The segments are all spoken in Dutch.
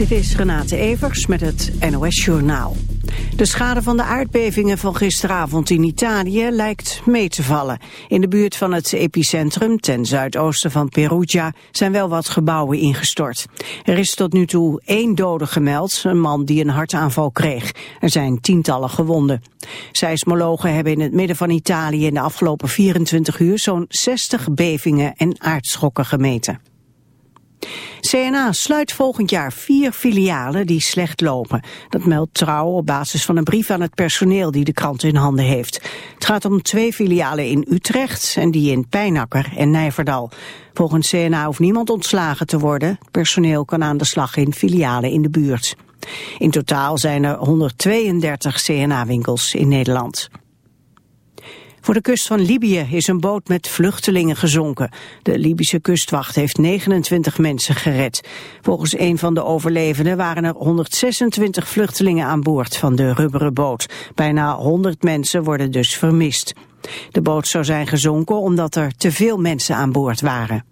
Dit is Renate Evers met het NOS Journaal. De schade van de aardbevingen van gisteravond in Italië lijkt mee te vallen. In de buurt van het epicentrum, ten zuidoosten van Perugia, zijn wel wat gebouwen ingestort. Er is tot nu toe één dode gemeld, een man die een hartaanval kreeg. Er zijn tientallen gewonden. Seismologen hebben in het midden van Italië in de afgelopen 24 uur zo'n 60 bevingen en aardschokken gemeten. CNA sluit volgend jaar vier filialen die slecht lopen. Dat meldt Trouw op basis van een brief aan het personeel die de krant in handen heeft. Het gaat om twee filialen in Utrecht en die in Pijnakker en Nijverdal. Volgens CNA hoeft niemand ontslagen te worden. Het personeel kan aan de slag in filialen in de buurt. In totaal zijn er 132 CNA-winkels in Nederland. Voor de kust van Libië is een boot met vluchtelingen gezonken. De Libische kustwacht heeft 29 mensen gered. Volgens een van de overlevenden waren er 126 vluchtelingen aan boord van de rubberen boot. Bijna 100 mensen worden dus vermist. De boot zou zijn gezonken omdat er te veel mensen aan boord waren.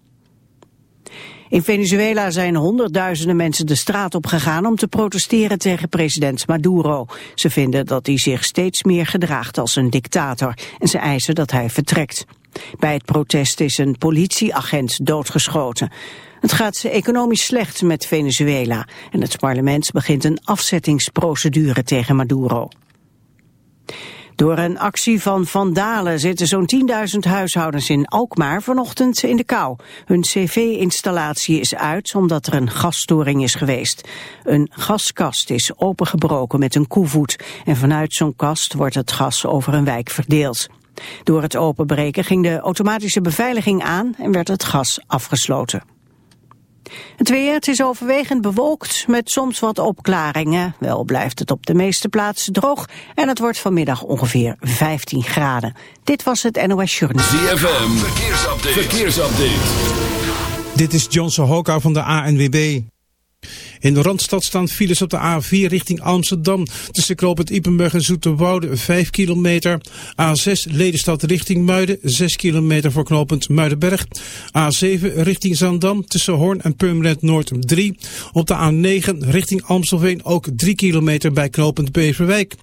In Venezuela zijn honderdduizenden mensen de straat op gegaan om te protesteren tegen president Maduro. Ze vinden dat hij zich steeds meer gedraagt als een dictator en ze eisen dat hij vertrekt. Bij het protest is een politieagent doodgeschoten. Het gaat economisch slecht met Venezuela en het parlement begint een afzettingsprocedure tegen Maduro. Door een actie van vandalen zitten zo'n 10.000 huishoudens in Alkmaar vanochtend in de kou. Hun cv-installatie is uit omdat er een gasstoring is geweest. Een gaskast is opengebroken met een koevoet en vanuit zo'n kast wordt het gas over een wijk verdeeld. Door het openbreken ging de automatische beveiliging aan en werd het gas afgesloten. Het weer, het is overwegend bewolkt met soms wat opklaringen. Wel blijft het op de meeste plaatsen droog en het wordt vanmiddag ongeveer 15 graden. Dit was het NOS Journal. ZFM, verkeersupdate. verkeersupdate. Dit is Johnson Hoka van de ANWB. In de Randstad staan files op de A4 richting Amsterdam. Tussen Knoopend Ipenburg en Zoeterwoude 5 kilometer. A6 Ledenstad richting Muiden 6 kilometer voor knooppunt Muidenberg. A7 richting Zandam tussen Hoorn en Purmerend Noord 3. Op de A9 richting Amstelveen ook 3 kilometer bij knooppunt Beverwijk.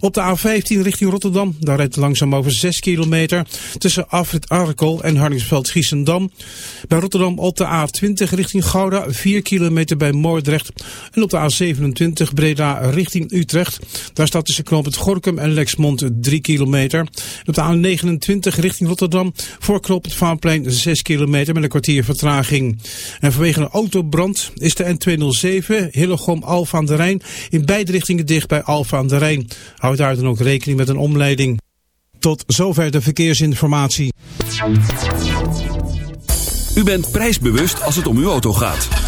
Op de A15 richting Rotterdam, daar rijdt langzaam over 6 kilometer. Tussen Afrit Arkel en Harningsveld-Giessendam. Bij Rotterdam op de A20 richting Gouda 4 kilometer bij Moordrecht en op de A27 Breda richting Utrecht. Daar staat tussen knooppunt Gorkum en Lexmond 3 kilometer. En op de A29 richting Rotterdam voor knooppunt Vaanplein 6 kilometer met een kwartier vertraging. En vanwege een autobrand is de N207 Hillegom Alfa aan de Rijn in beide richtingen dicht bij Alfa aan de Rijn. Houd daar dan ook rekening met een omleiding. Tot zover de verkeersinformatie. U bent prijsbewust als het om uw auto gaat.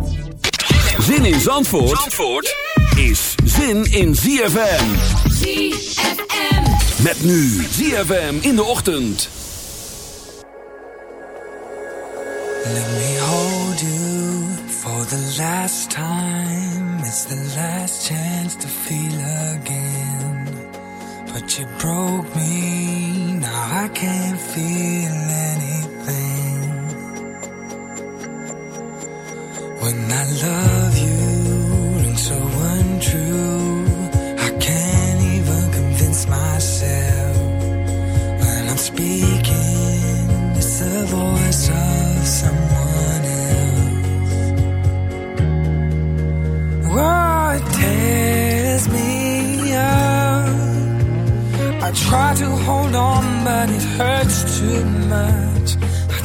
Zin in Zandvoort, Zandvoort is zin in ZFM. ZFM. Met nu ZFM in de ochtend. Let me hold you for the last time. It's the last chance to feel again. But you broke me, now I can't feel anything. When I love you rings so untrue, I can't even convince myself. When I'm speaking, it's the voice of someone else. Oh, tears me up. I try to hold on, but it hurts too much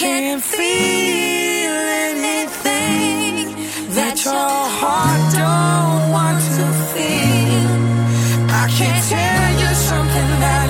can't feel anything that your heart don't want to feel. I can't tell you something that.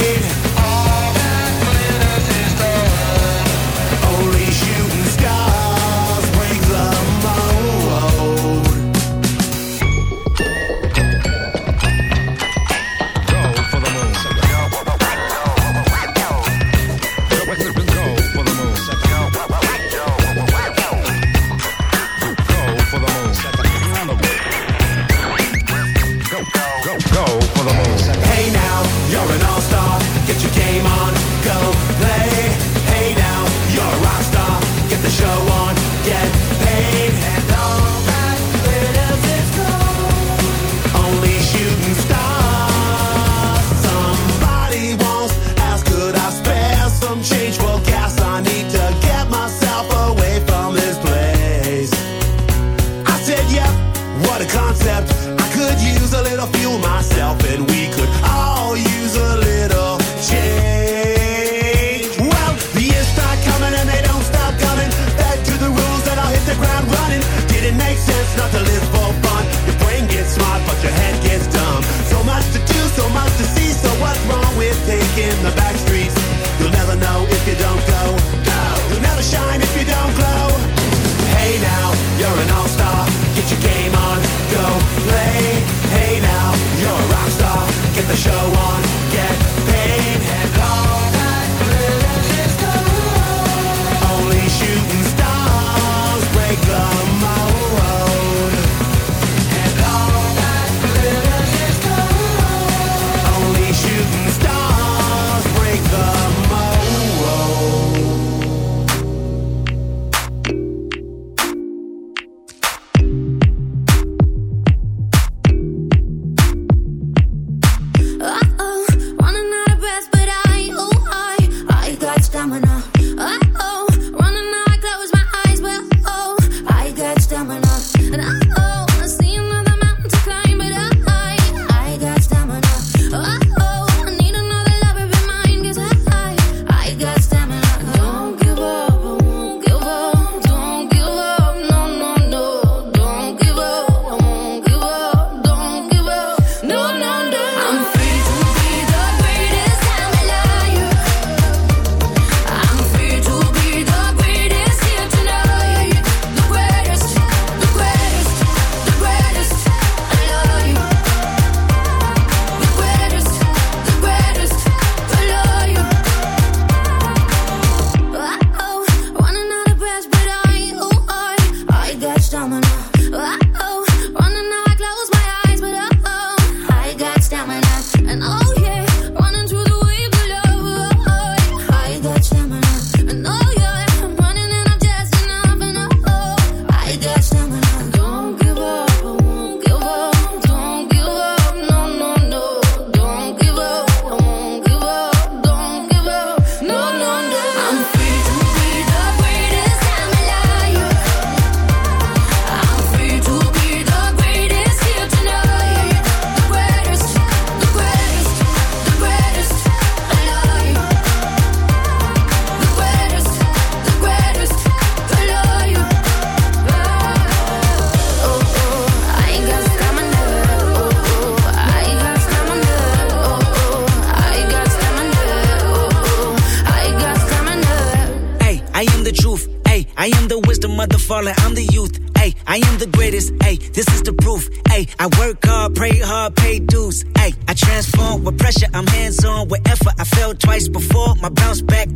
get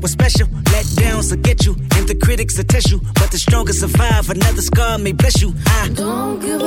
was special. Let downs will get you, and the critics will test you. But the strongest survive. Another scar may bless you. I don't give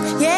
Yeah.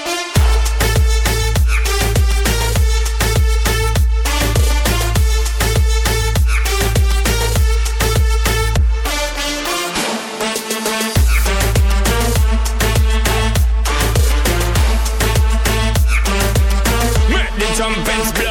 jump and split.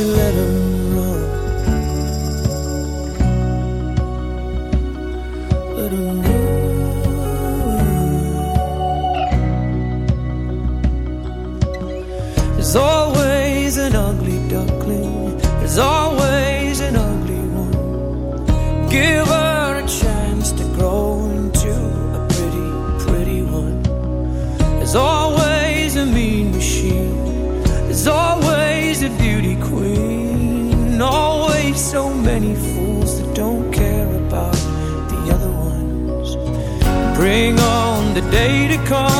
can let him day to come.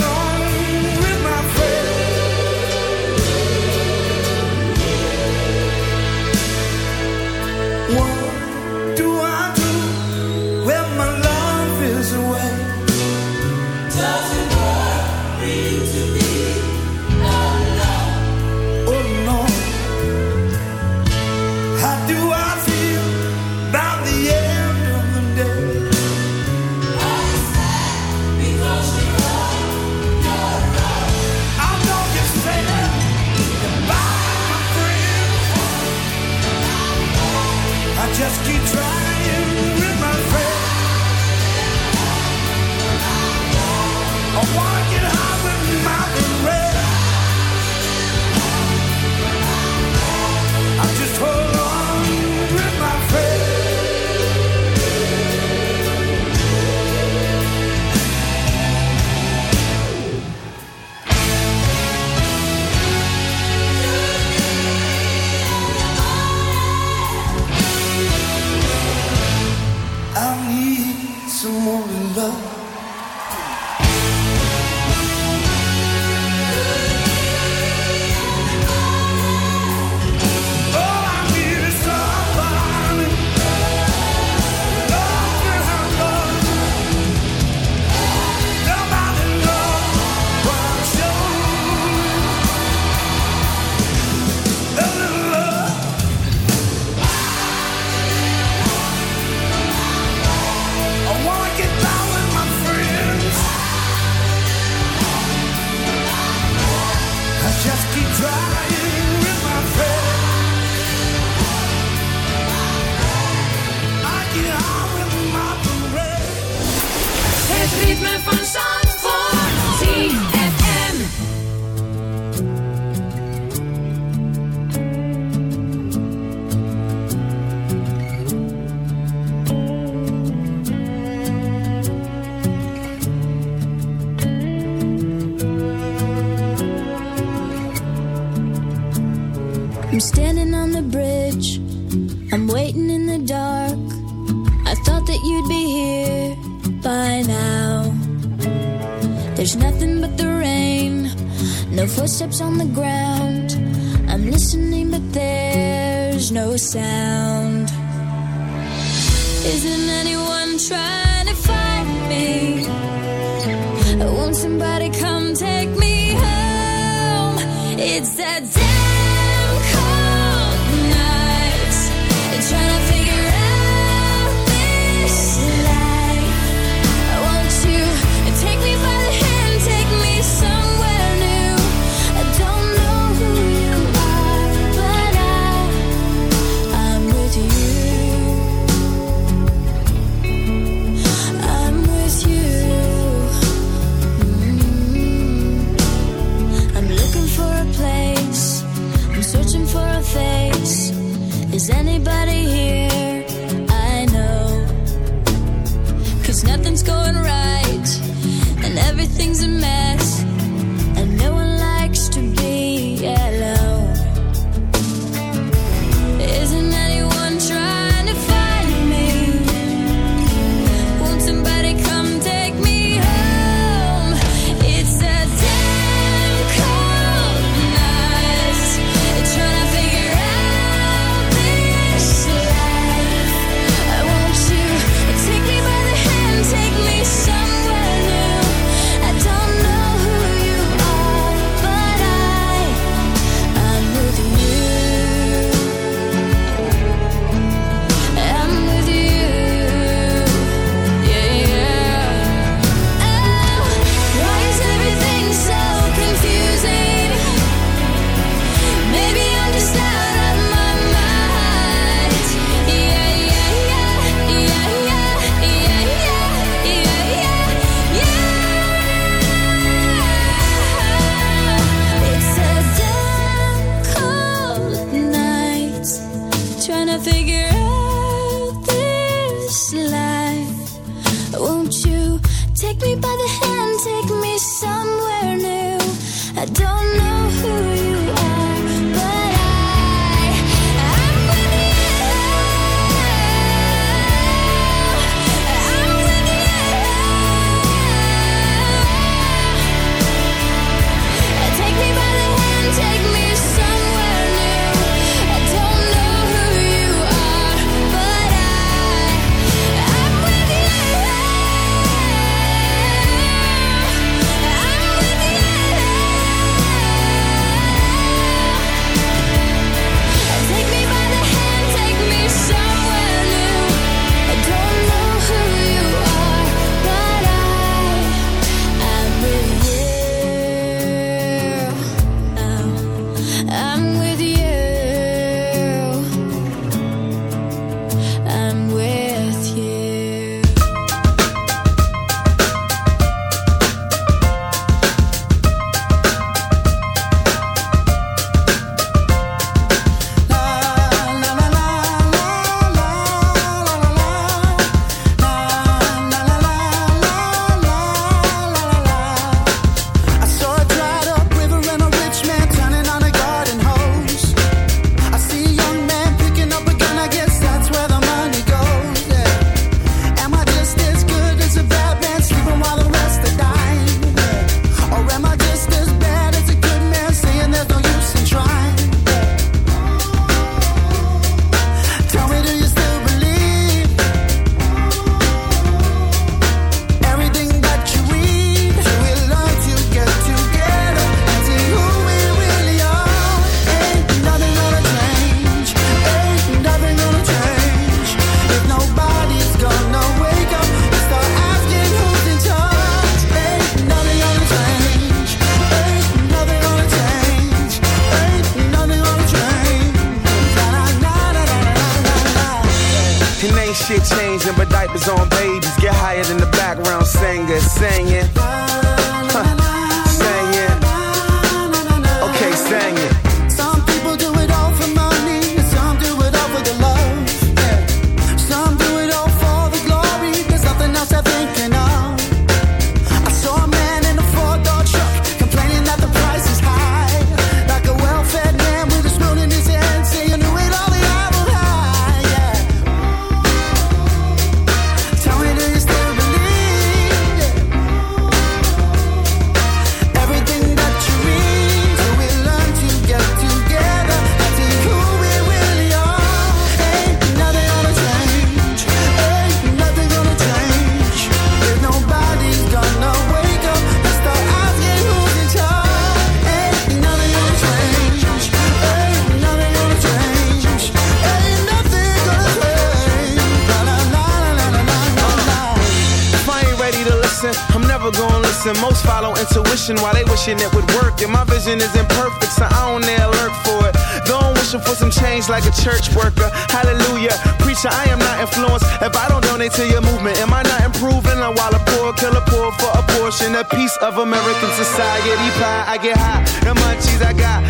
donate to your movement. Am I not improving? I'm while a poor killer poor for a portion, a piece of American society pie. I get high, the munchies I got